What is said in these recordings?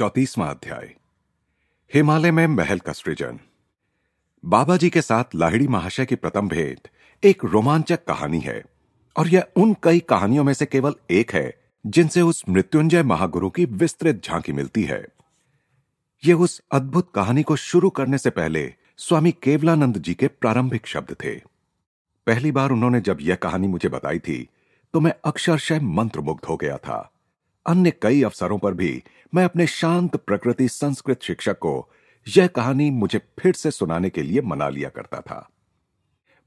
चौतीसवां अध्याय। हिमालय में महल का सृजन। बाबा जी के साथ लाहिड़ी महाशय की प्रथम भेंट एक रोमांचक कहानी है और यह उन कई कहानियों में से केवल एक है, जिनसे उस मृत्युंजय महागुरु की विस्तृत झांकी मिलती है। यह उस अद्भुत कहानी को शुरू करने से पहले स्वामी केवलानंद जी के प्रारंभिक शब्द थे। पहली बार उन्होंने जब यह कहानी मुझे बताई थी तो मैं अक्षरशः मंत्रमुग्ध हो गया था। अन्य कई अवसरों पर भी मैं अपने शांत प्रकृति संस्कृत शिक्षक को यह कहानी मुझे फिर से सुनाने के लिए मना लिया करता था।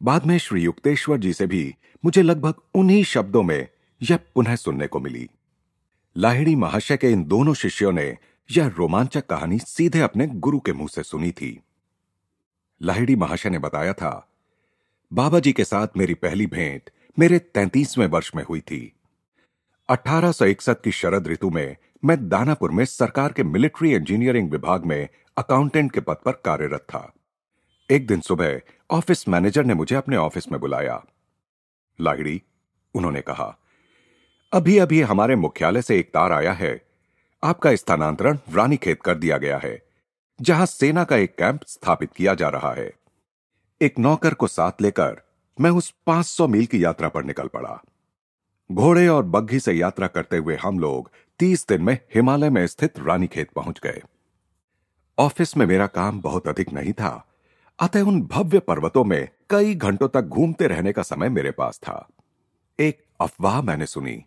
बाद में श्री युक्तेश्वर जी से भी मुझे लगभग उन्हीं शब्दों में यह पुनः सुनने को मिली। लाहिड़ी महाशय के इन दोनों शिष्यों ने यह रोमांचक कहानी सीधे अपने गुरु के मुँह से सुनी थी। लाहिड़ी महाशय ने बताया था, बाबा जी के साथ मेरी पहली भेंट मेरे तैतीसवें वर्ष में हुई थी। 1861 की शरद ऋतु में मैं दानापुर में सरकार के मिलिट्री इंजीनियरिंग विभाग में अकाउंटेंट के पद पर कार्यरत था। एक दिन सुबह ऑफ़िस मैनेजर ने मुझे अपने ऑफ़िस में बुलाया। लाहिड़ी, उन्होंने कहा अभी अभी हमारे मुख्यालय से एक तार आया है। आपका स्थानांतरण रानीखेत कर दिया गया है, जहाँ सेना का एक कैंप स्थापित किया जा रहा है। एक नौकर को साथ लेकर मैं उस 500 मील की यात्रा पर निकल पड़ा। घोड़े और बग्घी से यात्रा करते हुए हम लोग तीस दिन में हिमालय में स्थित रानीखेत पहुँच गए। ऑफ़िस में मेरा काम बहुत अधिक नहीं था, अतः उन भव्य पर्वतों में कई घंटों तक घूमते रहने का समय मेरे पास था। एक अफवाह मैंने सुनी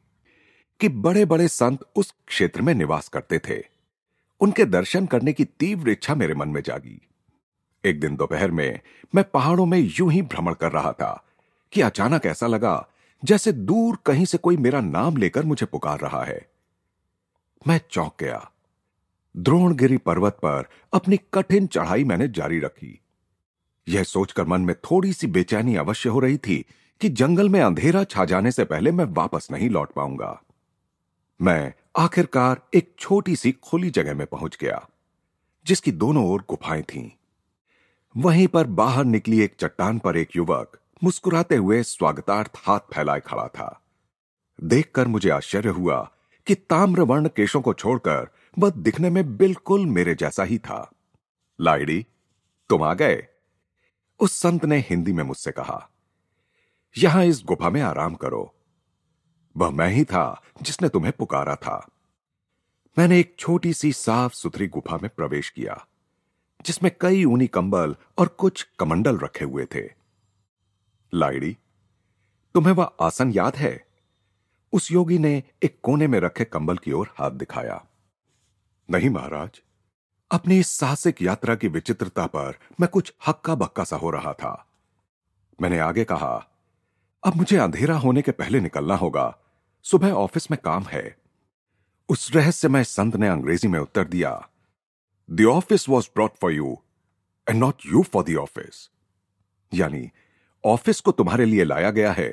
कि बड़े बड़े संत उस क्षेत्र में निवास करते थे। उनके दर्शन करने की तीव्र इच्छा मेरे मन में जागी। एक दिन दोपहर में मैं पहाड़ों में यूँ ही भ्रमण कर रहा था कि अचानक ऐसा लगा जैसे दूर कहीं से कोई मेरा नाम लेकर मुझे पुकार रहा है। मैं चौंक गया। द्रोणगिरी पर्वत पर अपनी कठिन चढ़ाई मैंने जारी रखी। यह सोचकर मन में थोड़ी सी बेचैनी अवश्य हो रही थी कि जंगल में अंधेरा छा जाने से पहले मैं वापस नहीं लौट पाऊँगा। मैं आखिरकार एक छोटी सी खुली जगह में पहुँच गया, जिसकी दोनों ओर गुफाएँ थीं। वहीं पर बाहर निकली एक चट्टान पर एक युवक मुस्कुराते हुए स्वागतार्थ हाथ फैलाए खड़ा था। देखकर मुझे आश्चर्य हुआ कि ताम्रवर्ण केशों को छोड़कर वह दिखने में बिल्कुल मेरे जैसा ही था। लाइडी, तुम आ गए? उस संत ने हिंदी में मुझसे कहा, यहाँ इस गुफा में आराम करो। वह मैं ही था जिसने तुम्हें पुकारा था। मैंने एक छोटी सी साफ़ सुथरी गुफा में प्रवेश किया, जिसमें कई ऊनी कंबल और कुछ कमंडल रखे हुए थे। लाइडी, तुम्हें वह आसन याद है? उस योगी ने एक कोने में रखे कंबल की ओर हाथ दिखाया। नहीं महाराज, अपनी इस साहसिक यात्रा की विचित्रता पर मैं कुछ हक्का बक्का सा हो रहा था। मैंने आगे कहा, अब मुझे अंधेरा होने के पहले निकलना होगा। सुबह ऑफ़िस में काम है। उस रहस्यमय संत ने अंग्रेज़ी में उत्तर दिया the office was brought for you and not you for the office यानी, ऑफ़िस को तुम्हारे लिए लाया गया है,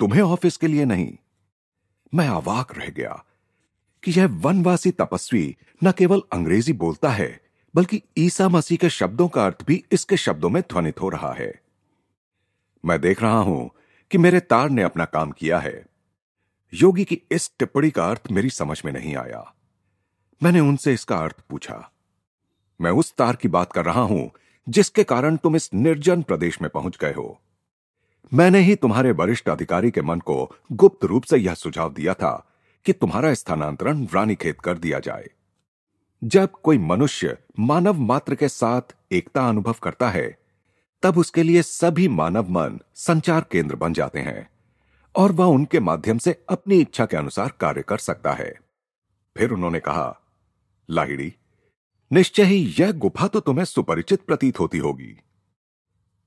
तुम्हें ऑफ़िस के लिए नहीं मैं अवाक रह गया कि यह वनवासी तपस्वी न केवल अंग्रेज़ी बोलता है, बल्कि ईसा मसीह के शब्दों का अर्थ भी इसके शब्दों में ध्वनित हो रहा है। मैं देख रहा हूँ कि मेरे तार ने अपना काम किया है। योगी की इस टिप्पणी का अर्थ मेरी समझ में नहीं आया। मैंने उनसे इसका अर्थ पूछा। मैं उस तार की बात कर रहा हूँ जिसके कारण तुम इस निर्जन प्रदेश में पहुँच गए हो। मैंने ही तुम्हारे वरिष्ठ अधिकारी के मन को गुप्त रूप से यह सुझाव दिया था कि तुम्हारा स्थानांतरण रानीखेत कर दिया जाए। जब कोई मनुष्य मानव मात्र के साथ एकता अनुभव करता है, तब उसके लिए सभी मानव मन संचार केंद्र बन जाते हैं और वह उनके माध्यम से अपनी इच्छा के अनुसार कार्य कर सकता है। फिर उन्होंने कहा, लाहिड़ी, निश्चय ही यह गुफा तो तुम्हें सुपरिचित प्रतीत होती होगी।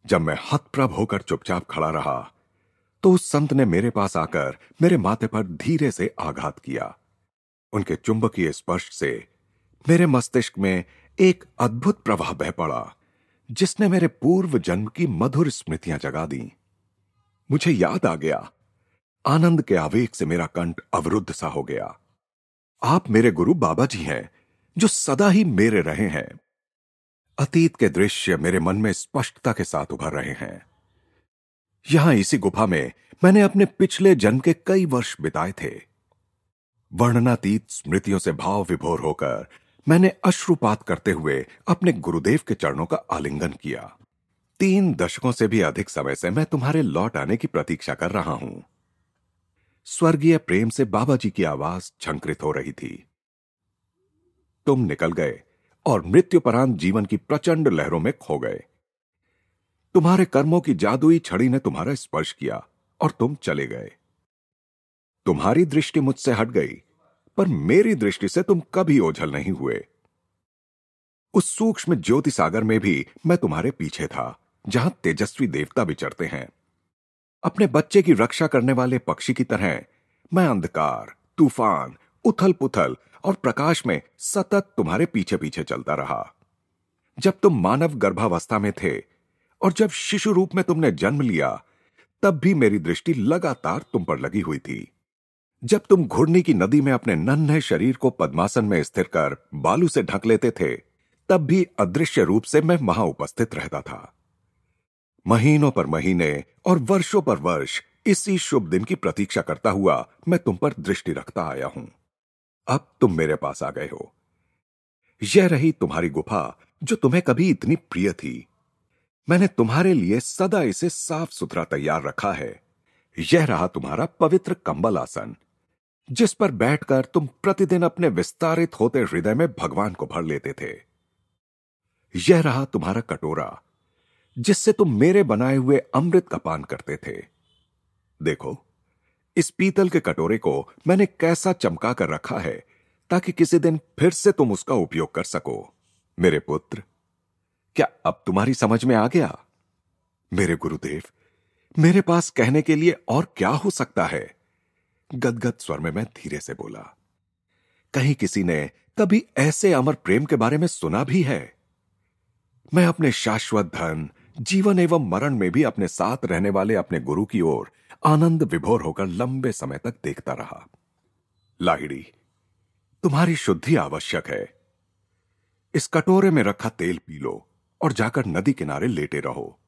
जब मैं हतप्रभ होकर चुपचाप खड़ा रहा तो उस संत ने मेरे पास आकर मेरे माथे पर धीरे से आघात किया। उनके चुंबकीय स्पर्श से मेरे मस्तिष्क में एक अद्भुत प्रवाह बह पड़ा, जिसने मेरे पूर्व जन्म की मधुर स्मृतियाँ जगा दी। मुझे याद आ गया, आनंद के आवेग से मेरा कंठ अवरुद्ध सा हो गया। आप मेरे गुरु बाबा जी हैं, जो सदा ही मेरे रहे हैं। अतीत के दृश्य मेरे मन में स्पष्टता के साथ उभर रहे हैं। यहाँ इसी गुफा में मैंने अपने पिछले जन्म के कई वर्ष बिताए थे। वर्णनातीत स्मृतियों से भाव विभोर होकर मैंने अश्रुपात करते हुए अपने गुरुदेव के चरणों का आलिंगन किया। तीन दशकों से भी अधिक समय से मैं तुम्हारे लौट आने की प्रतीक्षा कर रहा हूँ। स्वर्गीय प्रेम से बाबा जी की आवाज़ झंकृत हो रही थी। तुम निकल गए। और मृत्युपरांत जीवन की प्रचंड लहरों में खो गए। तुम्हारे कर्मों की जादुई छड़ी ने तुम्हारा स्पर्श किया और तुम चले गए। तुम्हारी दृष्टि मुझसे हट गई, पर मेरी दृष्टि से तुम कभी ओझल नहीं हुए। उस सूक्ष्म ज्योति सागर में भी मैं तुम्हारे पीछे था, जहाँ तेजस्वी देवता विचरते हैं। अपने बच्चे की रक्षा करने वाले पक्षी की तरह मैं अंधकार, तूफ़ान उथल पुथल और प्रकाश में सतत तुम्हारे पीछे पीछे चलता रहा। जब तुम मानव गर्भावस्था में थे और जब शिशु रूप में तुमने जन्म लिया, तब भी मेरी दृष्टि लगातार तुम पर लगी हुई थी। जब तुम घुड़नी की नदी में अपने नन्हे शरीर को पद्मासन में स्थिर कर बालू से ढक लेते थे, तब भी अदृश्य रूप से मैं वहाँ उपस्थित रहता था। महीनों पर महीने और वर्षों पर वर्ष इसी शुभ दिन की प्रतीक्षा करता हुआ मैं तुम पर दृष्टि रखता आया हूँ। अब तुम मेरे पास आ गए हो। यह रही तुम्हारी गुफा, जो तुम्हें कभी इतनी प्रिय थी। मैंने तुम्हारे लिए सदा इसे साफ़ सुथरा तैयार रखा है। यह रहा तुम्हारा पवित्र कंबल आसन, जिस पर बैठकर तुम प्रतिदिन अपने विस्तारित होते हृदय में भगवान को भर लेते थे। यह रहा तुम्हारा कटोरा, जिससे तुम मेरे बनाए हुए अमृत का पान करते थे। देखो इस पीतल के कटोरे को मैंने कैसा चमका कर रखा है, ताकि किसी दिन फिर से तुम उसका उपयोग कर सको। मेरे पुत्र, क्या अब तुम्हारी समझ में आ गया? मेरे गुरुदेव, मेरे पास कहने के लिए और क्या हो सकता है? गदगद स्वर में मैं धीरे से बोला, कहीं किसी ने कभी ऐसे अमर प्रेम के बारे में सुना भी है? मैं अपने शाश्वत धन, जीवन एवं मरण में भी अपने साथ रहने वाले अपने गुरु की ओर आनंद विभोर होकर लंबे समय तक देखता रहा। लाहिड़ी, तुम्हारी शुद्धि आवश्यक है। इस कटोरे में रखा तेल पी लो और जाकर नदी किनारे लेटे रहो।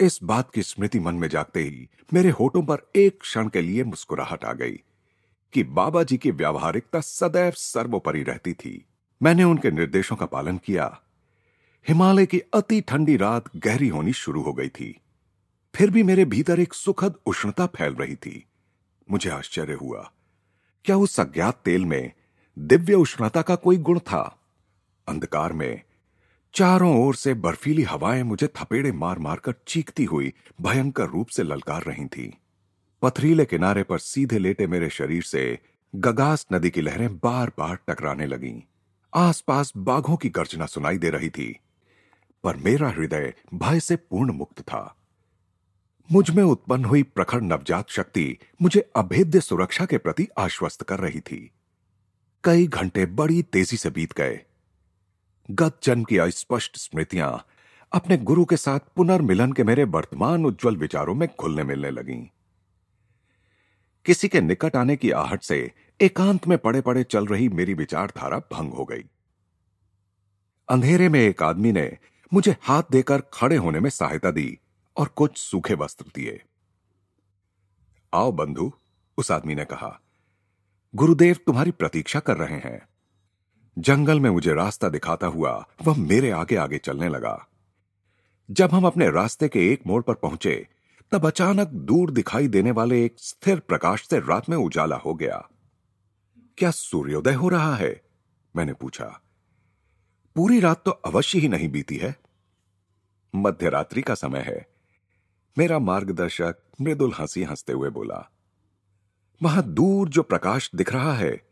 इस बात की स्मृति मन में जागते ही मेरे होठों पर एक क्षण के लिए मुस्कुराहट आ गई कि बाबा जी की व्यावहारिकता सदैव सर्वोपरि रहती थी। मैंने उनके निर्देशों का पालन किया। हिमालय की अति ठंडी रात गहरी होनी शुरू हो गई थी। फिर भी मेरे भीतर एक सुखद उष्णता फैल रही थी। मुझे आश्चर्य हुआ। क्या उस अज्ञात तेल में दिव्य उष्णता का कोई गुण था? अंधकार में चारों ओर से बर्फीली हवाएँ मुझे थपेड़े मार मारकर चीखती हुई भयंकर रूप से ललकार रही थी। पथरीले किनारे पर सीधे लेटे मेरे शरीर से गगास नदी की लहरें बार बार टकराने लगीं। आसपास बाघों की गर्जना सुनाई दे रही थी, पर मेरा हृदय भय से पूर्ण मुक्त था। मुझमें उत्पन्न हुई प्रखर नवजात शक्ति मुझे अभेद्य सुरक्षा के प्रति आश्वस्त कर रही थी। कई घंटे बड़ी तेज़ी से बीत गए। गत जन्म की अस्पष्ट स्मृतियाँ अपने गुरु के साथ पुनर्मिलन के मेरे वर्तमान उज्जवल विचारों में खुलने मिलने लगीं। किसी के निकट आने की आहट से एकांत में पड़े पड़े चल रही मेरी विचारधारा भंग हो गई। अंधेरे में एक आदमी ने मुझे हाथ देकर खड़े होने में सहायता दी। और कुछ सूखे वस्त्र दिए। आओ बंधु, उस आदमी ने कहा, गुरुदेव तुम्हारी प्रतीक्षा कर रहे हैं। जंगल में मुझे रास्ता दिखाता हुआ वह मेरे आगे आगे चलने लगा। जब हम अपने रास्ते के एक मोड़ पर पहुँचे, तब अचानक दूर दिखाई देने वाले एक स्थिर प्रकाश से रात में उजाला हो गया। क्या सूर्योदय हो रहा है? मैंने पूछा। पूरी रात तो अवश्य ही नहीं बीती है। मध्यरात्रि का समय है। मेरा मार्गदर्शक मृदुल हँसी हँसते हुए बोला, वहाँ दूर जो प्रकाश दिख रहा है,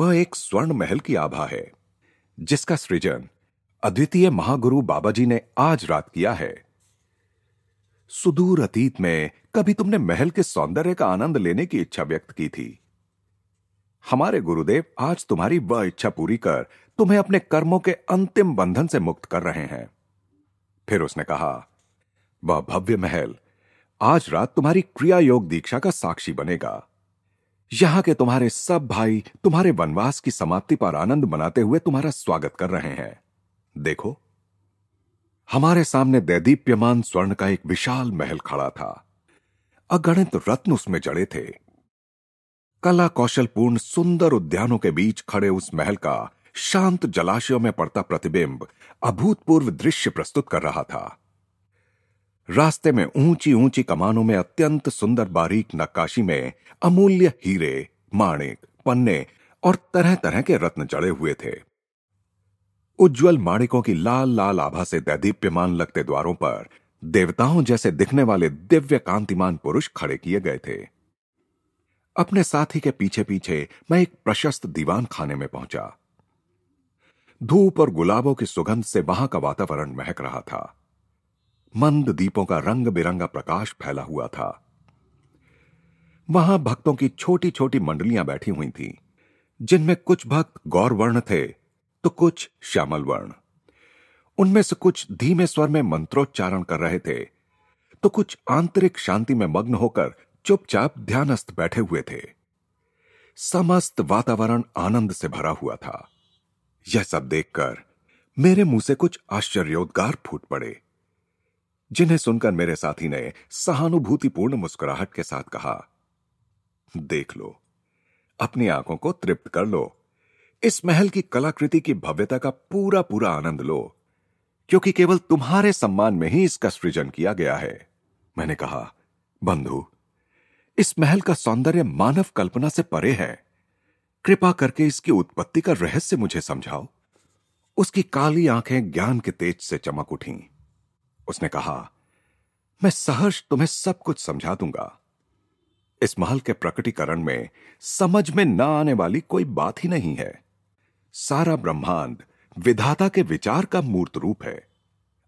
वह एक स्वर्ण महल की आभा है, जिसका सृजन अद्वितीय महागुरु बाबा जी ने आज रात किया है। सुदूर अतीत में कभी तुमने महल के सौंदर्य का आनंद लेने की इच्छा व्यक्त की थी। हमारे गुरुदेव आज तुम्हारी वह इच्छा पूरी कर तुम्हें अपने कर्मों के अंतिम बंधन से मुक्त कर रहे हैं। फिर उसने कहा वह भव्य महल। आज रात तुम्हारी क्रिया योग दीक्षा का साक्षी बनेगा। यहाँ के तुम्हारे सब भाई तुम्हारे वनवास की समाप्ति पर आनंद मनाते हुए तुम्हारा स्वागत कर रहे हैं। देखो, हमारे सामने दैदीप्यमान स्वर्ण का एक विशाल महल खड़ा था। अगणित रत्न उसमें जड़े थे। कला कौशलपूर्ण सुंदर उद्यानों के बीच खड़े उस महल का शांत जलाशयों में पड़ता प्रतिबिंब अभूतपूर्व दृश्य प्रस्तुत कर रहा था। रास्ते में ऊँची ऊँची कमानों में अत्यंत सुंदर बारीक नक्काशी में अमूल्य हीरे माणिक पन्ने और तरह तरह के रत्न जड़े हुए थे। उज्जवल माणिकों की लाल लाल आभा से दैदीप्यमान लगते द्वारों पर देवताओं जैसे दिखने वाले दिव्य कांतिमान पुरुष खड़े किए गए थे। अपने साथी के पीछे पीछे मैं एक प्रशस्त दीवान खाने में पहुँचा। धूप और गुलाबों की सुगंध से वहाँ का वातावरण महक रहा था। मंद दीपों का रंग बिरंगा प्रकाश फैला हुआ था। वहाँ भक्तों की छोटी छोटी मंडलियाँ बैठी हुई थीं, जिनमें कुछ भक्त गौर वर्ण थे तो कुछ श्यामल वर्ण उनमें से कुछ धीमे स्वर में मंत्रोच्चारण कर रहे थे तो कुछ आंतरिक शांति में मग्न होकर चुपचाप ध्यानस्थ बैठे हुए थे। समस्त वातावरण आनंद से भरा हुआ था। यह सब देखकर मेरे मुँह से कुछ आश्चर्योद्गार फूट पड़े। जिन्हें सुनकर मेरे साथी ने सहानुभूतिपूर्ण मुस्कुराहट के साथ कहा, देख लो, अपनी आँखों को तृप्त कर लो। इस महल की कलाकृति की भव्यता का पूरा पूरा आनंद लो, क्योंकि केवल तुम्हारे सम्मान में ही इसका सृजन किया गया है। मैंने कहा, बंधु, इस महल का सौंदर्य मानव कल्पना से परे है। कृपा करके इसकी उत्पत्ति का रहस्य मुझे समझाओ। उसकी काली आँखें ज्ञान के तेज से चमक उठी। उसने कहा, मैं सहर्ष तुम्हें सब कुछ समझा दूँगा। इस महल के प्रकटीकरण में समझ में न आने वाली कोई बात ही नहीं है। सारा ब्रह्मांड विधाता के विचार का मूर्त रूप है।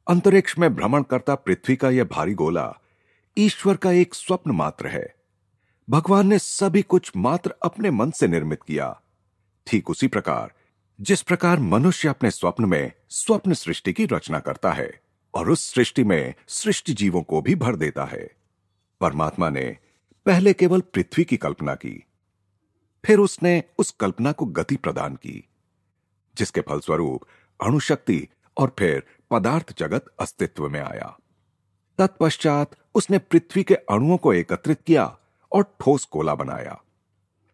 अंतरिक्ष में भ्रमण करता पृथ्वी का यह भारी गोला ईश्वर का एक स्वप्न मात्र है। भगवान ने सभी कुछ मात्र अपने मन से निर्मित किया। ठीक उसी प्रकार, जिस प्रकार मनुष्य अपने स्वप्न में स्वप्न सृष्टि की रचना करता है और उस सृष्टि में सृष्टि जीवों को भी भर देता है। परमात्मा ने पहले केवल पृथ्वी की कल्पना की, फिर उसने उस कल्पना को गति प्रदान की, जिसके फलस्वरूप अणुशक्ति और फिर पदार्थ जगत अस्तित्व में आया। तत्पश्चात उसने पृथ्वी के अणुओं को एकत्रित किया और ठोस गोला बनाया।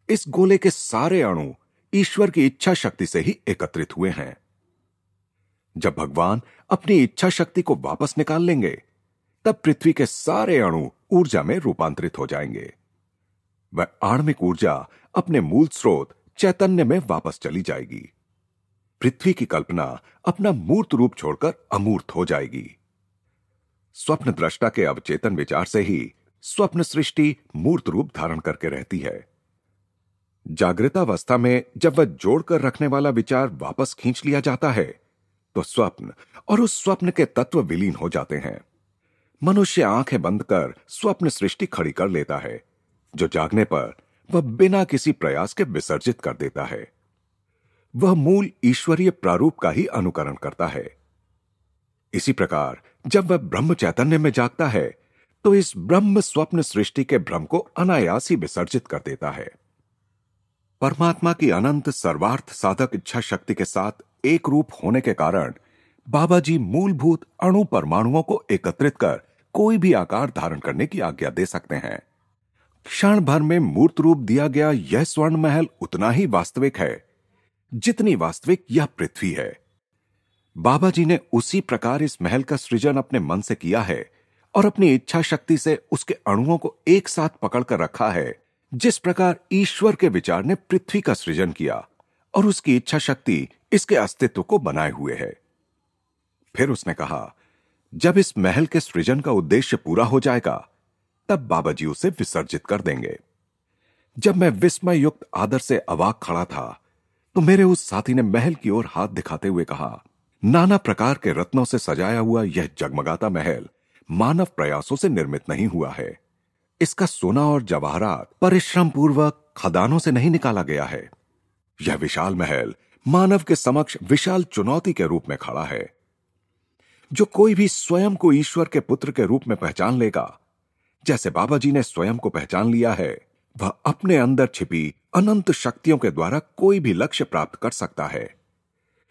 इस गोले के सारे अणु ईश्वर की इच्छा शक्ति से ही एकत्रित हुए हैं। जब भगवान अपनी इच्छा शक्ति को वापस निकाल लेंगे, तब पृथ्वी के सारे अणु ऊर्जा में रूपांतरित हो जाएँगे। वह आणविक ऊर्जा अपने मूल स्रोत चैतन्य में वापस चली जाएगी। पृथ्वी की कल्पना अपना मूर्त रूप छोड़कर अमूर्त हो जाएगी। स्वप्न दृष्टा के अवचेतन विचार से ही स्वप्न सृष्टि मूर्त रूप धारण करके रहती है। जागृतावस्था में जब वह जोड़कर रखने वाला विचार वापस खींच लिया जाता है तो स्वप्न और उस स्वप्न के तत्व विलीन हो जाते हैं। मनुष्य आँखें बंद कर स्वप्न सृष्टि खड़ी कर लेता है, जो जागने पर वह बिना किसी प्रयास के विसर्जित कर देता है। वह मूल ईश्वरीय प्रारूप का ही अनुकरण करता है। इसी प्रकार जब वह ब्रह्म चैतन्य में जागता है तो इस ब्रह्म स्वप्न सृष्टि के भ्रम को अनायास ही विसर्जित कर देता है। परमात्मा की अनंत सर्वार्थ साधक इच्छा शक्ति के साथ एक रूप होने के कारण बाबा जी मूलभूत अणु परमाणुओं को एकत्रित कर कोई भी आकार धारण करने की आज्ञा दे सकते हैं। क्षण भर में मूर्त रूप दिया गया यह स्वर्ण महल उतना ही वास्तविक है, जितनी वास्तविक यह पृथ्वी है। बाबा जी ने उसी प्रकार इस महल का सृजन अपने मन से किया है और अपनी इच्छा शक्ति से उसके अणुओं को एक साथ पकड़कर रखा है, जिस प्रकार ईश्वर के विचार ने पृथ्वी का सृजन किया और उसकी इच्छा शक्ति इसके अस्तित्व को बनाए हुए है। फिर उसने कहा, जब इस महल के सृजन का उद्देश्य पूरा हो जाएगा, तब बाबा जी उसे विसर्जित कर देंगे। जब मैं विस्मय युक्त आदर से अवाक खड़ा था तो मेरे उस साथी ने महल की ओर हाथ दिखाते हुए कहा, नाना प्रकार के रत्नों से सजाया हुआ यह जगमगाता महल मानव प्रयासों से निर्मित नहीं हुआ है। इसका सोना और जवाहरात परिश्रम पूर्वक खदानों से नहीं निकाला गया है। यह विशाल महल मानव के समक्ष विशाल चुनौती के रूप में खड़ा है। जो कोई भी स्वयं को ईश्वर के पुत्र के रूप में पहचान लेगा, जैसे बाबा जी ने स्वयं को पहचान लिया है, वह अपने अंदर छिपी अनंत शक्तियों के द्वारा कोई भी लक्ष्य प्राप्त कर सकता है।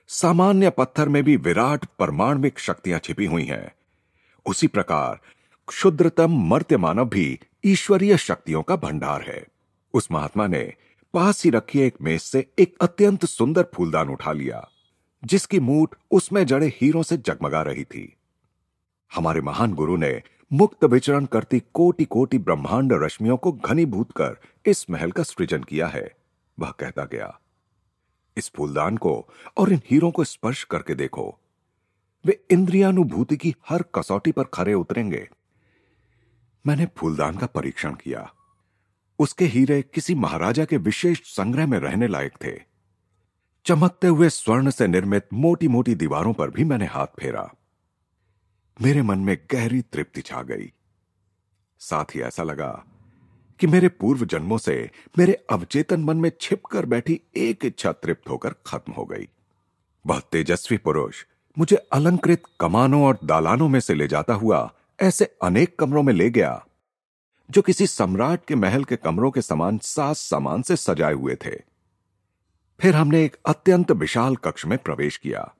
सामान्य पत्थर में भी विराट परमाणविक शक्तियाँ छिपी हुई हैं। उसी प्रकार, क्षुद्रतम मर्त्य मानव भी ईश्वरीय शक्तियों का भंडार है। उस महात्मा ने पास ही रखी एक मेज से एक अत्यंत सुंदर फूलदान उठा लिया, जिसकी मूठ उसमें जड़े हीरों से जगमगा रही थी। हमारे महान गुरु ने मुक्त विचरण करती कोटि कोटि ब्रह्मांड रश्मियों को घनीभूत कर इस महल का सृजन किया है, वह कहता गया। इस फूलदान को और इन हीरों को स्पर्श करके देखो। वे इंद्रियानुभूति की हर कसौटी पर खरे उतरेंगे। मैंने फूलदान का परीक्षण किया। उसके हीरे किसी महाराजा के विशेष संग्रह में रहने लायक थे। चमकते हुए स्वर्ण से निर्मित मोटी मोटी दीवारों पर भी मैंने हाथ फेरा। मेरे मन में गहरी तृप्ति छा गई। साथ ही ऐसा लगा कि मेरे पूर्व जन्मों से मेरे अवचेतन मन में छिपकर बैठी एक इच्छा तृप्त होकर खत्म हो गई। वह तेजस्वी पुरुष मुझे अलंकृत कमानों और दालानों में से ले जाता हुआ ऐसे अनेक कमरों में ले गया जो किसी सम्राट के महल के कमरों के समान सास सामान से सजाए हुए थे। फिर हमने एक अत्यंत विशाल कक्ष में प्रवेश किया।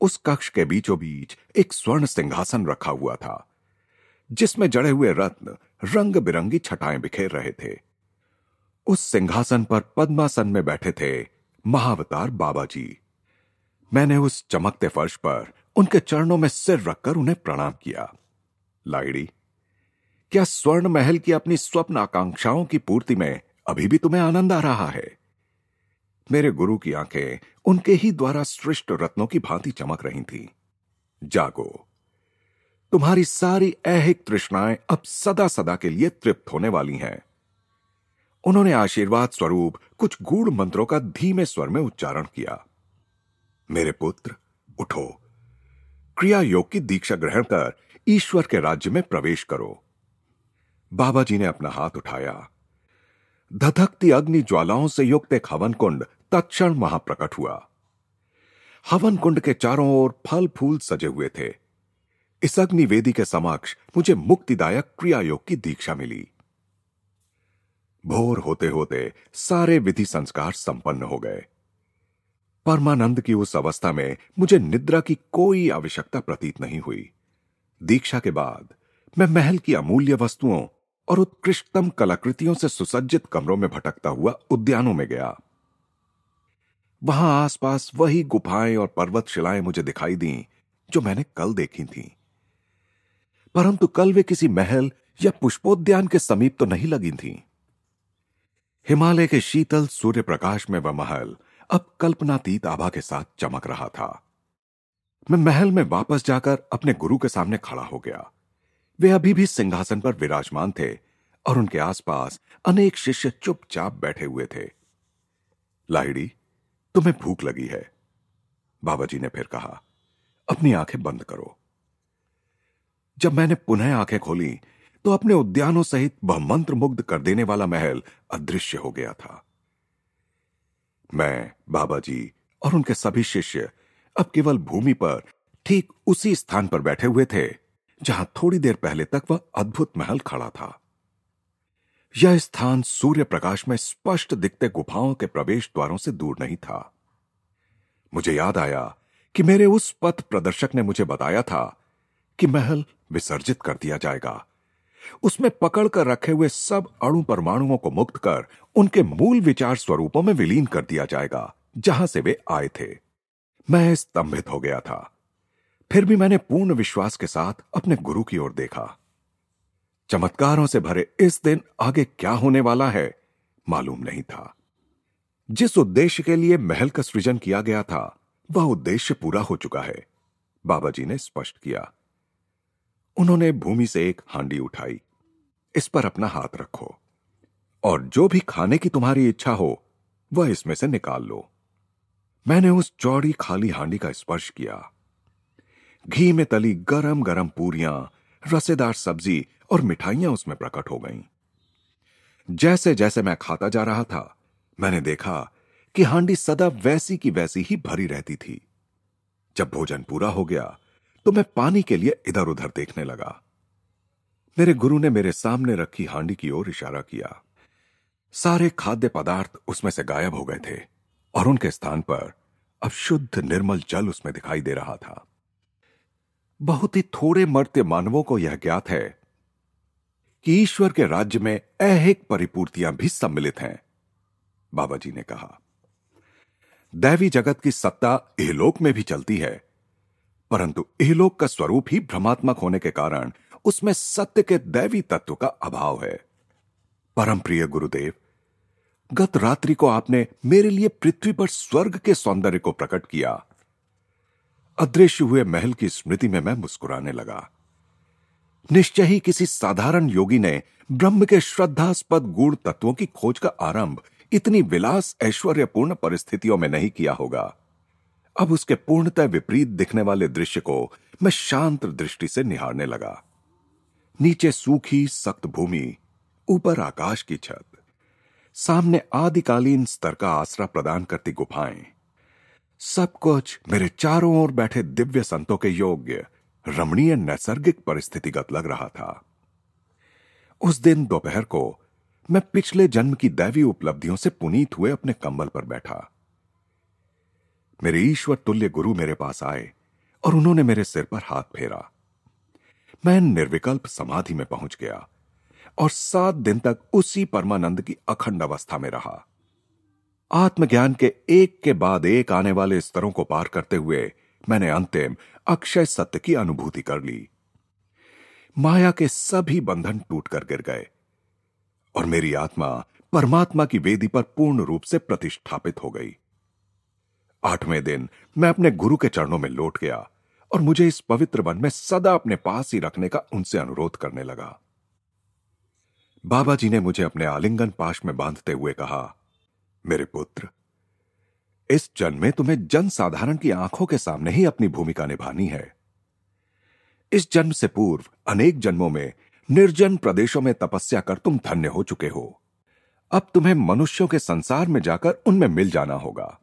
उस कक्ष के बीचों बीच एक स्वर्ण सिंहासन रखा हुआ था, जिसमें जड़े हुए रत्न रंग बिरंगी छटाएँ बिखेर रहे थे। उस सिंहासन पर पद्मासन में बैठे थे महावतार बाबा जी मैंने उस चमकते फर्श पर उनके चरणों में सिर रखकर उन्हें प्रणाम किया। लाइडी क्या स्वर्ण महल की अपनी स्वप्न आकांक्षाओं की पूर्ति में अभी भी तुम्हें आनंद आ रहा है? मेरे गुरु की आँखें उनके ही द्वारा सृष्ट रत्नों की भांति चमक रही थीं। जागो। तुम्हारी सारी ऐहिक तृष्णाएँ अब सदा सदा के लिए तृप्त होने वाली हैं। उन्होंने आशीर्वाद स्वरूप कुछ गूढ़ मंत्रों का धीमे स्वर में उच्चारण किया। मेरे पुत्र, उठो। क्रिया योग की दीक्षा ग्रहण कर ईश्वर के राज्य में प्रवेश करो। बाबा जी ने अपना हाथ उठाया। धधकती अग्नि ज्वालाओं से युक्त एक हवन कुंड तत्क्षण वहाँ प्रकट हुआ। हवन कुंड के चारों ओर फल फूल सजे हुए थे। इस अग्निवेदी के समक्ष मुझे मुक्तिदायक क्रिया योग की दीक्षा मिली। भोर होते होते सारे विधि संस्कार संपन्न हो गए। परमानंद की उस अवस्था में मुझे निद्रा की कोई आवश्यकता प्रतीत नहीं हुई। दीक्षा के बाद मैं महल की अमूल्य वस्तुओं और उत्कृष्टतम कलाकृतियों से सुसज्जित कमरों में भटकता हुआ उद्यानों में गया वहाँ आसपास वही गुफाएँ और पर्वत शिलाएँ मुझे दिखाई दी, जो मैंने कल देखी थीं। परंतु कल वे किसी महल या पुष्पोद्यान के समीप तो नहीं लगी थीं। हिमालय के शीतल सूर्य प्रकाश में वह महल अब कल्पनातीत आभा के साथ चमक रहा था मैं महल में वापस जाकर अपने गुरु के सामने खड़ा हो गया वे अभी भी सिंहासन पर विराजमान थे और उनके आसपास अनेक शिष्य चुपचाप बैठे हुए थे। लाहिड़ी, तुम्हें भूख लगी है। बाबा जी ने फिर कहा, अपनी आँखें बंद करो। जब मैंने पुनः आँखें खोली तो अपने उद्यानों सहित वह मंत्र मुग्ध कर देने वाला महल अदृश्य हो गया था। मैं बाबा जी और उनके सभी शिष्य अब केवल भूमि पर ठीक उसी स्थान पर बैठे हुए थे जहाँ थोड़ी देर पहले तक वह अद्भुत महल खड़ा था। यह स्थान सूर्य प्रकाश में स्पष्ट दिखते गुफाओं के प्रवेश द्वारों से दूर नहीं था। मुझे याद आया कि मेरे उस पथ प्रदर्शक ने मुझे बताया था कि महल विसर्जित कर दिया जाएगा। उसमें पकड़ कर रखे हुए सब अणु परमाणुओं को मुक्त कर उनके मूल विचार स्वरूपों में विलीन कर दिया जाएगा, जहाँ से वे आए थे। मैं स्तंभित हो गया था। फिर भी मैंने पूर्ण विश्वास के साथ अपने गुरु की ओर देखा। चमत्कारों से भरे इस दिन आगे क्या होने वाला है, मालूम नहीं था। जिस उद्देश्य के लिए महल का सृजन किया गया था, वह उद्देश्य पूरा हो चुका है, बाबा जी ने स्पष्ट किया। उन्होंने भूमि से एक हांडी उठाई, इस पर अपना हाथ रखो, और जो भी खाने की तुम्हारी इच्छा हो, वह इसमें से निकाल लो। मैंने उस चौड़ी खाली हांडी का स्पर्श किया। घी में तली गरम गरम पूरियाँ, रसेदार सब्ज़ी और मिठाइयाँ उसमें प्रकट हो गईं। जैसे जैसे मैं खाता जा रहा था, मैंने देखा कि हांडी सदा वैसी की वैसी ही भरी रहती थी। जब भोजन पूरा हो गया तो मैं पानी के लिए इधर उधर देखने लगा। मेरे गुरु ने मेरे सामने रखी हांडी की ओर इशारा किया। सारे खाद्य पदार्थ उसमें से गायब हो गए थे और उनके स्थान पर अब शुद्ध निर्मल जल उसमें दिखाई दे रहा था। बहुत ही थोड़े मरते मानवों को यह ज्ञात है कि ईश्वर के राज्य में ऐहिक परिपूर्तियाँ भी सम्मिलित हैं। बाबा जी ने कहा, दैवी जगत की सत्ता एहलोक में भी चलती है, परंतु एहलोक का स्वरूप ही भ्रमात्मक होने के कारण उसमें सत्य के दैवी तत्व का अभाव है। परम प्रिय गुरुदेव, गत रात्रि को आपने मेरे लिए पृथ्वी पर स्वर्ग के सौंदर्य को प्रकट किया। अदृश्य हुए महल की स्मृति में मैं मुस्कुराने लगा। निश्चय ही किसी साधारण योगी ने ब्रह्म के श्रद्धास्पद गुण तत्वों की खोज का आरंभ इतनी विलास, ऐश्वर्यपूर्ण परिस्थितियों में नहीं किया होगा। अब उसके पूर्णतः विपरीत दिखने वाले दृश्य को मैं शांत दृष्टि से निहारने लगा। नीचे सूखी, सख्त भूमि, ऊपर आकाश की छत, सामने आदिकालीन स्तर का आसरा प्रदान करती गुफाएँ। सब कुछ मेरे चारों ओर बैठे दिव्य संतों के योग्य, रमणीय, नैसर्गिक परिस्थितिगत लग रहा था। उस दिन दोपहर को मैं पिछले जन्म की दैवी उपलब्धियों से पुनीत हुए अपने कंबल पर बैठा। मेरे ईश्वर तुल्य गुरु मेरे पास आए और उन्होंने मेरे सिर पर हाथ फेरा। मैं निर्विकल्प समाधि में पहुँच गया और सात दिन तक उसी परमानंद की अखंड अवस्था में रहा। आत्मज्ञान के एक के बाद एक आने वाले स्तरों को पार करते हुए मैंने अंतिम अक्षय सत्य की अनुभूति कर ली। माया के सभी बंधन टूटकर गिर गए और मेरी आत्मा परमात्मा की वेदी पर पूर्ण रूप से प्रतिष्ठापित हो गई। आठवें दिन मैं अपने गुरु के चरणों में लौट गया और मुझे इस पवित्र वन में सदा अपने पास ही रखने का उनसे अनुरोध करने लगा। बाबा जी ने मुझे अपने आलिंगन पाश में बांधते हुए कहा मेरे पुत्र। इस जन्म में तुम्हें जन साधारण की आँखों के सामने ही अपनी भूमिका निभानी है। इस जन्म से पूर्व अनेक जन्मों में निर्जन प्रदेशों में तपस्या कर तुम धन्य हो चुके हो। अब तुम्हें मनुष्यों के संसार में जाकर उनमें मिल जाना होगा।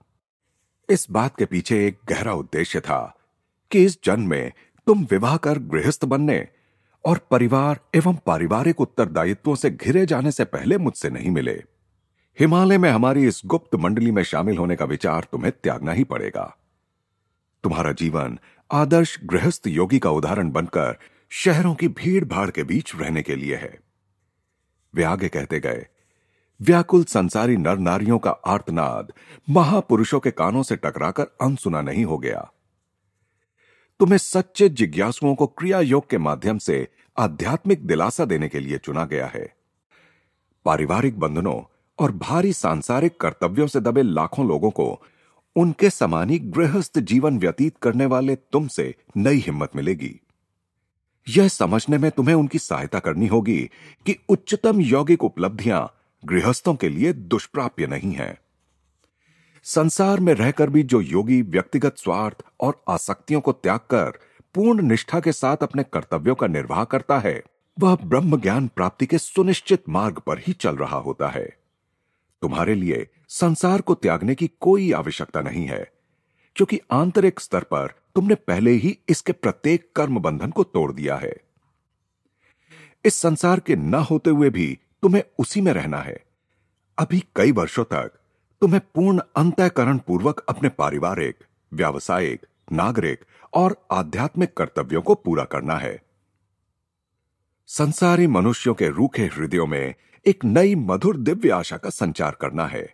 इस बात के पीछे एक गहरा उद्देश्य था कि इस जन्म में तुम विवाह कर गृहस्थ बनने और परिवार एवं पारिवारिक उत्तरदायित्वों से घिरे जाने से पहले मुझसे नहीं मिले। हिमालय में हमारी इस गुप्त मंडली में शामिल होने का विचार तुम्हें त्यागना ही पड़ेगा। तुम्हारा जीवन आदर्श गृहस्थ योगी का उदाहरण बनकर शहरों की भीड़ भाड़ के बीच रहने के लिए है। वे आगे कहते गए, व्याकुल संसारी नर नारियों का आर्तनाद महापुरुषों के कानों से टकराकर अनसुना नहीं हो गया। तुम्हें सच्चे जिज्ञासुओं को क्रिया योग के माध्यम से आध्यात्मिक दिलासा देने के लिए चुना गया है। पारिवारिक बंधनों और भारी सांसारिक कर्तव्यों से दबे लाखों लोगों को उनके समानी गृहस्थ जीवन व्यतीत करने वाले तुमसे नई हिम्मत मिलेगी। यह समझने में तुम्हें उनकी सहायता करनी होगी कि उच्चतम यौगिक उपलब्धियाँ गृहस्थों के लिए दुष्प्राप्य नहीं है। संसार में रहकर भी जो योगी व्यक्तिगत स्वार्थ और आसक्तियों को त्याग कर पूर्ण निष्ठा के साथ अपने कर्तव्यों का निर्वाह करता है, वह ब्रह्म ज्ञान प्राप्ति के सुनिश्चित मार्ग पर ही चल रहा होता है। तुम्हारे लिए संसार को त्यागने की कोई आवश्यकता नहीं है, क्योंकि आंतरिक स्तर पर तुमने पहले ही इसके प्रत्येक कर्म बंधन को तोड़ दिया है। इस संसार के न होते हुए भी तुम्हें उसी में रहना है। अभी कई वर्षों तक तुम्हें पूर्ण अंतःकरण पूर्वक अपने पारिवारिक, व्यावसायिक, नागरिक और आध्यात्मिक कर्तव्यों को पूरा करना है। संसारी मनुष्यों के रूखे हृदयों में एक नई मधुर दिव्य आशा का संचार करना है।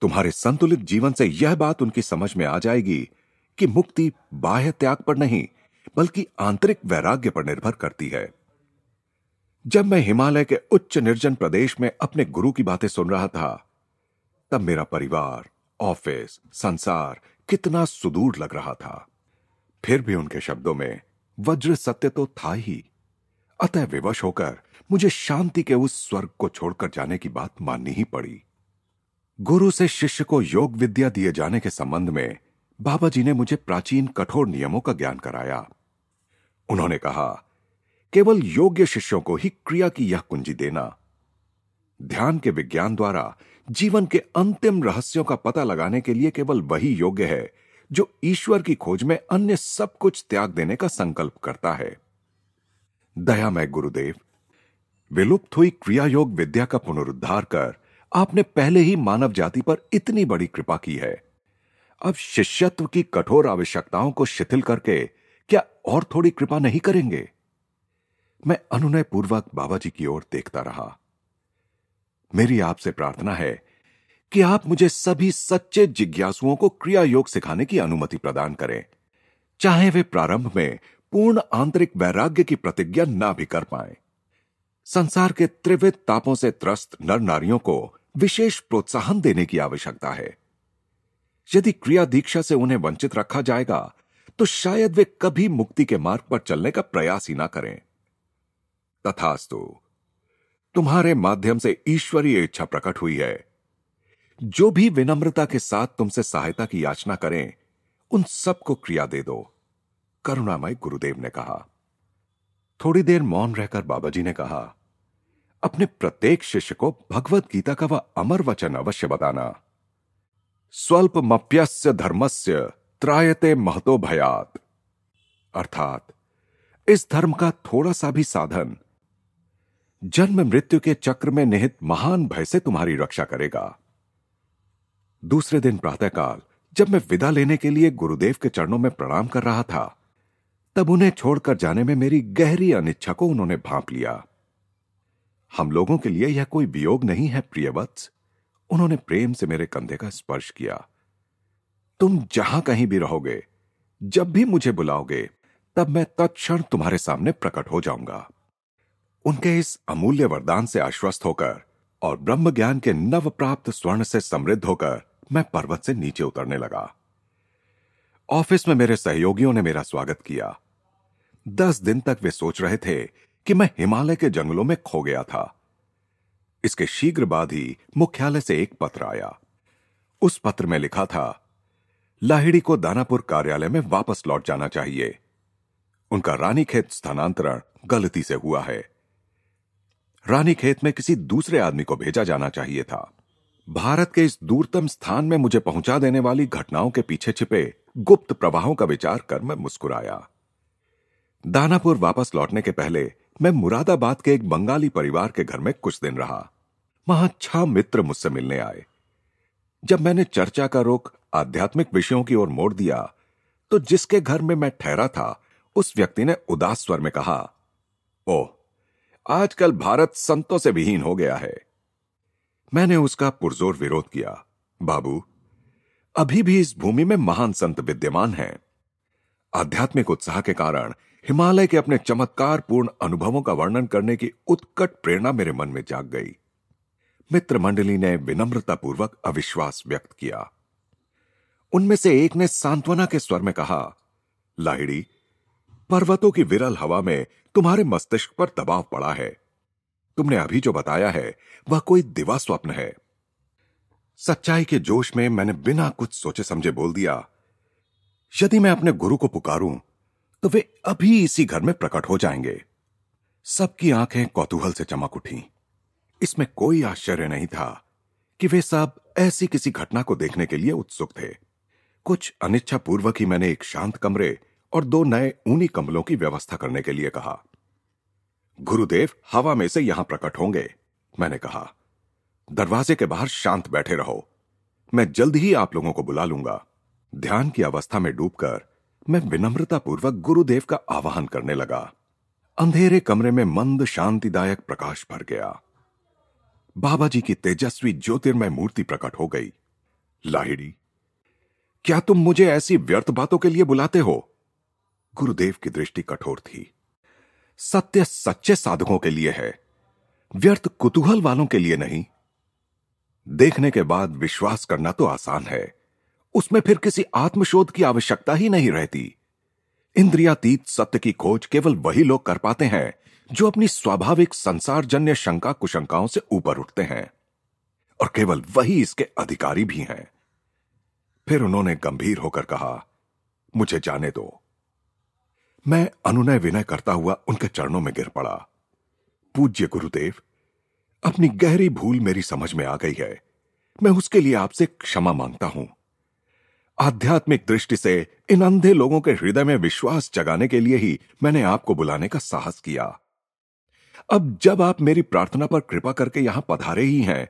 तुम्हारे संतुलित जीवन से यह बात उनकी समझ में आ जाएगी कि मुक्ति बाह्य त्याग पर नहीं, बल्कि आंतरिक वैराग्य पर निर्भर करती है। जब मैं हिमालय के उच्च निर्जन प्रदेश में अपने गुरु की बातें सुन रहा था, तब मेरा परिवार, ऑफ़िस, संसार कितना सुदूर लग रहा था। फिर भी उनके शब्दों में वज्र सत्य तो था ही। अतः विवश होकर मुझे शांति के उस स्वर्ग को छोड़कर जाने की बात माननी ही पड़ी। गुरु से शिष्य को योग विद्या दिए जाने के संबंध में बाबा जी ने मुझे प्राचीन कठोर नियमों का ज्ञान कराया। उन्होंने कहा, केवल योग्य शिष्यों को ही क्रिया की यह कुंजी देना। ध्यान के विज्ञान द्वारा जीवन के अंतिम रहस्यों का पता लगाने के लिए केवल वही योग्य है, जो ईश्वर की खोज में अन्य सब कुछ त्याग देने का संकल्प करता है। दया मैं गुरुदेव विलुप्त हुई क्रिया योग विद्या का पुनरुद्धार कर आपने पहले ही मानव जाति पर इतनी बड़ी कृपा की है। अब शिष्यत्व की कठोर आवश्यकताओं को शिथिल करके क्या और थोड़ी कृपा नहीं करेंगे? मैं अनुनय पूर्वक बाबा जी की ओर देखता रहा। मेरी आपसे प्रार्थना है कि आप मुझे सभी सच्चे जिज्ञासुओं को क्रिया योग सिखाने की अनुमति प्रदान करें। चाहे वे प्रारंभ में पूर्ण आंतरिक वैराग्य की प्रतिज्ञा ना भी कर पाए। संसार के त्रिविध तापों से त्रस्त नर नारियों को विशेष प्रोत्साहन देने की आवश्यकता है। यदि क्रिया दीक्षा से उन्हें वंचित रखा जाएगा तो शायद वे कभी मुक्ति के मार्ग पर चलने का प्रयास ही ना करें। तथास्तु, तुम्हारे माध्यम से ईश्वरीय इच्छा प्रकट हुई है। जो भी विनम्रता के साथ तुमसे सहायता की याचना करें, उन सबको क्रिया दे दो। करुणामय गुरुदेव ने कहा। थोड़ी देर मौन रहकर बाबा जी ने कहा, अपने प्रत्येक शिष्य को भगवत गीता का वह अमर वचन अवश्य बताना। स्वल्प मप्यस्य धर्मस्य त्रायते महतो भयात। अर्थात, इस धर्म का थोड़ा सा भी साधन, जन्म मृत्यु के चक्र में निहित महान भय से तुम्हारी रक्षा करेगा। दूसरे दिन प्रातःकाल, जब मैं विदा लेने के लिए गुरुदेव के चरणों में प्रणाम कर रहा था तब उन्हें छोड़कर जाने में मेरी गहरी अनिच्छा को उन्होंने भांप लिया। हम लोगों के लिए यह कोई वियोग नहीं है प्रियवत्स उन्होंने प्रेम से मेरे कंधे का स्पर्श किया। तुम जहाँ कहीं भी रहोगे, जब भी मुझे बुलाओगे, तब मैं तत्क्षण तुम्हारे सामने प्रकट हो जाऊँगा। उनके इस अमूल्य वरदान से आश्वस्त होकर और ब्रह्म ज्ञान के नव प्राप्त स्वर्ण से समृद्ध होकर मैं पर्वत से नीचे उतरने लगा। ऑफ़िस में मेरे सहयोगियों ने मेरा स्वागत किया। दस दिन तक वे सोच रहे थे कि मैं हिमालय के जंगलों में खो गया था। इसके शीघ्र बाद ही मुख्यालय से एक पत्र आया। उस पत्र में लिखा था, लाहिड़ी को दानापुर कार्यालय में वापस लौट जाना चाहिए। उनका रानीखेत स्थानांतरण गलती से हुआ है। रानीखेत में किसी दूसरे आदमी को भेजा जाना चाहिए था। भारत के इस दूरतम स्थान में मुझे पहुँचा देने वाली घटनाओं के पीछे छिपे गुप्त प्रवाहों का विचार कर मैं मुस्कुराया। दानापुर वापस लौटने के पहले मैं मुरादाबाद के एक बंगाली परिवार के घर में कुछ दिन रहा। वहाँ छह मित्र मुझसे मिलने आए। जब मैंने चर्चा का रुख आध्यात्मिक विषयों की ओर मोड़ दिया तो जिसके घर में मैं ठहरा था, उस व्यक्ति ने उदास स्वर में कहा, ओह, आजकल भारत संतों से विहीन हो गया है। मैंने उसका पुरजोर विरोध किया, बाबू, अभी भी इस भूमि में महान संत विद्यमान हैं। आध्यात्मिक उत्साह के कारण हिमालय के अपने चमत्कार पूर्ण अनुभवों का वर्णन करने की उत्कट प्रेरणा मेरे मन में जाग गई। मित्र मंडली ने विनम्रतापूर्वक अविश्वास व्यक्त किया। उनमें से एक ने सांत्वना के स्वर में कहा, लाहिड़ी, पर्वतों की विरल हवा में तुम्हारे मस्तिष्क पर दबाव पड़ा है। तुमने अभी जो बताया है, वह कोई दिवा स्वप्न है। सच्चाई के जोश में मैंने बिना कुछ सोचे समझे बोल दिया। यदि मैं अपने गुरु को पुकारूं तो वे अभी इसी घर में प्रकट हो जाएँगे। सबकी आँखें कौतूहल से चमक उठी। इसमें कोई आश्चर्य नहीं था कि वे सब ऐसी किसी घटना को देखने के लिए उत्सुक थे। कुछ अनिच्छा पूर्वक ही मैंने एक शांत कमरे और दो नए ऊनी कंबलों की व्यवस्था करने के लिए कहा। गुरुदेव, हवा में से यहाँ प्रकट होंगे, मैंने कहा। दरवाजे के बाहर शांत बैठे रहो। मैं जल्द ही आप लोगों को बुला लूँगा। ध्यान की अवस्था में डूबकर मैं विनम्रतापूर्वक गुरुदेव का आवाहन करने लगा। अंधेरे कमरे में मंद, शांतिदायक प्रकाश भर गया। बाबा जी की तेजस्वी ज्योतिर्मय मूर्ति प्रकट हो गई। लाहिड़ी, क्या तुम मुझे ऐसी व्यर्थ बातों के लिए बुलाते हो? गुरुदेव की दृष्टि कठोर थी। सत्य सच्चे साधकों के लिए है, व्यर्थ कुतूहल वालों के लिए नहीं। देखने के बाद विश्वास करना तो आसान है। उसमें फिर किसी आत्मशोध की आवश्यकता ही नहीं रहती। इंद्रियातीत सत्य की खोज केवल वही लोग कर पाते हैं, जो अपनी स्वाभाविक संसारजन्य शंका कुशंकाओं से ऊपर उठते हैं। और केवल वही इसके अधिकारी भी हैं। फिर उन्होंने गंभीर होकर कहा, मुझे जाने दो। मैं अनुनय विनय करता हुआ उनके चरणों में गिर पड़ा। पूज्य गुरुदेव, अपनी गहरी भूल मेरी समझ में आ गई है। मैं उसके लिए आपसे क्षमा माँगता हूँ। आध्यात्मिक दृष्टि से इन अंधे लोगों के हृदय में विश्वास जगाने के लिए ही मैंने आपको बुलाने का साहस किया। अब जब आप मेरी प्रार्थना पर कृपा करके यहाँ पधारे ही हैं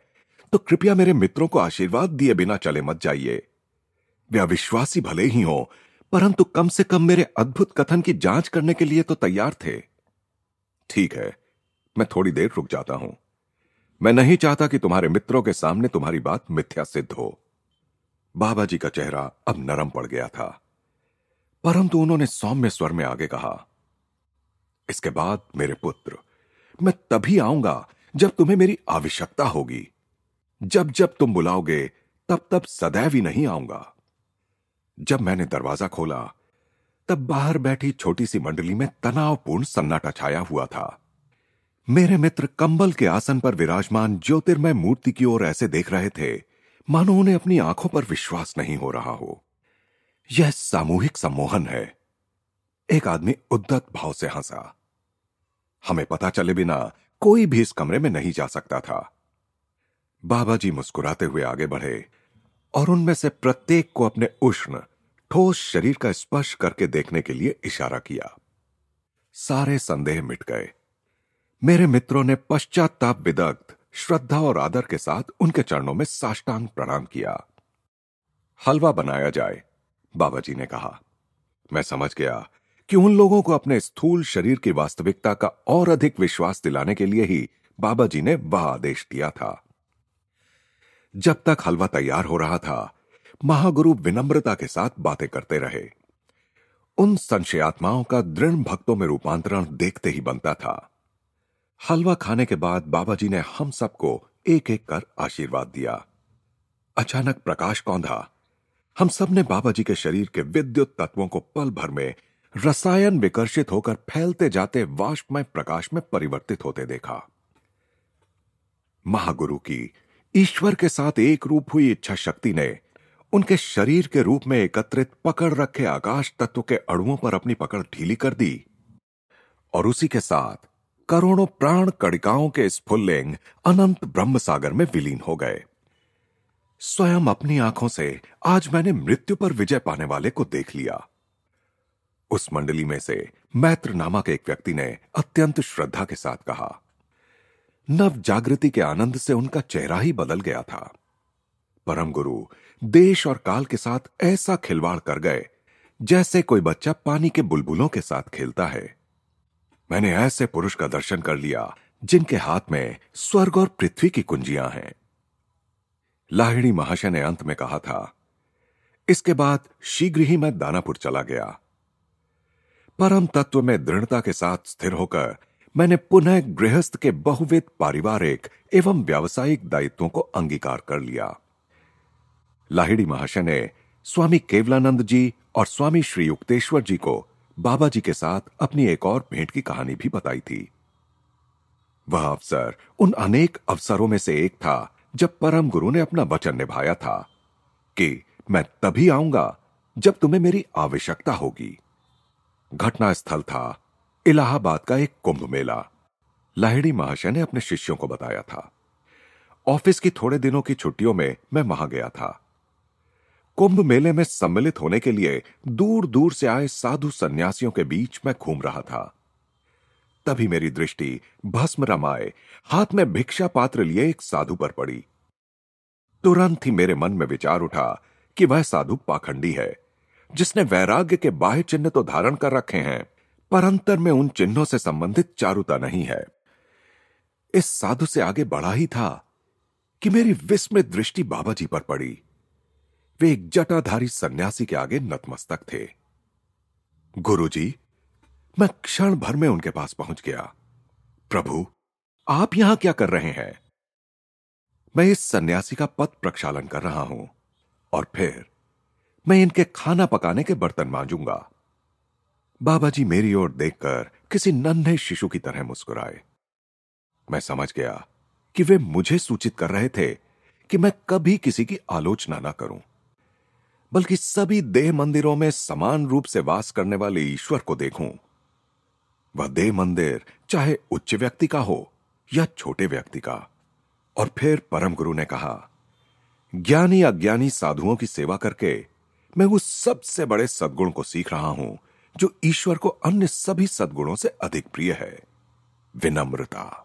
तो कृपया मेरे मित्रों को आशीर्वाद दिए बिना चले मत जाइए। वे अविश्वासी भले ही हो, परंतु कम से कम मेरे अद्भुत कथन की जाँच करने के लिए तो तैयार थे। ठीक है, मैं थोड़ी देर रुक जाता हूँ। मैं नहीं चाहता कि तुम्हारे मित्रों के सामने तुम्हारी बात मिथ्या सिद्ध हो। बाबा जी का चेहरा अब नरम पड़ गया था। परंतु उन्होंने सौम्य स्वर में आगे कहा, इसके बाद मेरे पुत्र, मैं तभी आऊँगा जब तुम्हें मेरी आवश्यकता होगी। जब जब तुम बुलाओगे, तब तब सदैव ही नहीं आऊँगा। जब मैंने दरवाज़ा खोला, तब बाहर बैठी छोटी सी मंडली में तनावपूर्ण सन्नाटा छाया हुआ था। मेरे मित्र कंबल के आसन पर विराजमान ज्योतिर्मय मूर्ति की ओर ऐसे देख रहे थे मानो उन्हें अपनी आँखों पर विश्वास नहीं हो रहा हो। यह सामूहिक सम्मोहन है। एक आदमी उद्दत भाव से हंसा। हमें पता चले बिना कोई भी इस कमरे में नहीं जा सकता था। बाबा जी मुस्कुराते हुए आगे बढ़े और उनमें से प्रत्येक को अपने उष्ण, ठोस शरीर का स्पर्श करके देखने के लिए इशारा किया। सारे संदेह मिट गए। मेरे मित्रों ने पश्चाताप विदग्ध श्रद्धा और आदर के साथ उनके चरणों में साष्टांग प्रणाम किया। हलवा बनाया जाए बाबा जी ने कहा। मैं समझ गया कि उन लोगों को अपने स्थूल शरीर की वास्तविकता का और अधिक विश्वास दिलाने के लिए ही बाबा जी ने वह आदेश दिया था। जब तक हलवा तैयार हो रहा था, महागुरु विनम्रता के साथ बातें करते रहे। उन संशयात्माओं का दृढ़ भक्तों में रूपांतरण देखते ही बनता था। हलवा खाने के बाद बाबा जी ने हम सबको एक एक कर आशीर्वाद दिया। अचानक प्रकाश कौंधा हम सबने बाबा जी के शरीर के विद्युत तत्वों को पल भर में रसायन विकर्षित होकर फैलते जाते वाष्पमय प्रकाश में परिवर्तित होते देखा। महागुरु की ईश्वर के साथ एक रूप हुई इच्छा शक्ति ने उनके शरीर के रूप में एकत्रित पकड़ रखे आकाश तत्व के अड़ुओं पर अपनी पकड़ ढीली कर दी और उसी के साथ करोड़ों प्राण कड़िकाओं के स्फुल्लिंग अनंत ब्रह्म सागर में विलीन हो गए। स्वयं अपनी आँखों से आज मैंने मृत्यु पर विजय पाने वाले को देख लिया। उस मंडली में से मैत्र नामक एक व्यक्ति ने अत्यंत श्रद्धा के साथ कहा नव जागृति के आनंद से उनका चेहरा ही बदल गया था। परम गुरु, देश और काल के साथ ऐसा खिलवाड़ कर गए, जैसे कोई बच्चा पानी के बुलबुलों के साथ खेलता है। मैंने ऐसे पुरुष का दर्शन कर लिया, जिनके हाथ में स्वर्ग और पृथ्वी की कुंजियाँ हैं। लाहिड़ी महाशय ने अंत में कहा था, इसके बाद शीघ्र ही मैं दानापुर चला गया। परम तत्व में दृढ़ता के साथ स्थिर होकर मैंने पुनः गृहस्थ के बहुविध पारिवारिक एवं व्यावसायिक दायित्वों को अंगीकार कर लिया। लाहिड़ी महाशय ने स्वामी केवलानंद जी और स्वामी श्री युक्तेश्वर जी को बाबा जी के साथ अपनी एक और भेंट की कहानी भी बताई थी। वह अवसर उन अनेक अवसरों में से एक था, जब परम गुरु ने अपना वचन निभाया था, कि मैं तभी आऊँगा जब तुम्हें मेरी आवश्यकता होगी। घटना स्थल था, इलाहाबाद का एक कुंभ मेला। लाहिड़ी महाशय ने अपने शिष्यों को बताया था। ऑफ़िस की थोड़े दिनों की छुट्टियों में मैं वहाँ गया था। कुंभ मेले में सम्मिलित होने के लिए दूर दूर से आए साधु सन्यासियों के बीच मैं घूम रहा था। तभी मेरी दृष्टि भस्म रमाए, हाथ में भिक्षा पात्र लिए एक साधु पर पड़ी। तुरंत ही मेरे मन में विचार उठा कि वह साधु पाखंडी है, जिसने वैराग्य के बाह्य चिन्ह तो धारण कर रखे हैं पर अंतर में उन चिन्हों से संबंधित चारुता नहीं है। इस साधु से आगे बढ़ा ही था कि मेरी विस्मित दृष्टि बाबा जी पर पड़ी। वे एक जटाधारी सन्यासी के आगे नतमस्तक थे। गुरुजी, मैं क्षण भर में उनके पास पहुँच गया। प्रभु आप यहाँ क्या कर रहे हैं? मैं इस सन्यासी का पद प्रक्षालन कर रहा हूँ और फिर मैं इनके खाना पकाने के बर्तन मांजूँगा। बाबा जी मेरी ओर देखकर किसी नन्हे शिशु की तरह मुस्कुराए। मैं समझ गया कि वे मुझे सूचित कर रहे थे कि मैं कभी किसी की आलोचना ना करूँ। बल्कि सभी देह मंदिरों में समान रूप से वास करने वाले ईश्वर को देखूँ। वह देह मंदिर चाहे उच्च व्यक्ति का हो या छोटे व्यक्ति का। और फिर परम गुरु ने कहा, ज्ञानी अज्ञानी साधुओं की सेवा करके मैं उस सबसे बड़े सदगुण को सीख रहा हूँ, जो ईश्वर को अन्य सभी सदगुणों से अधिक प्रिय है। विनम्रता।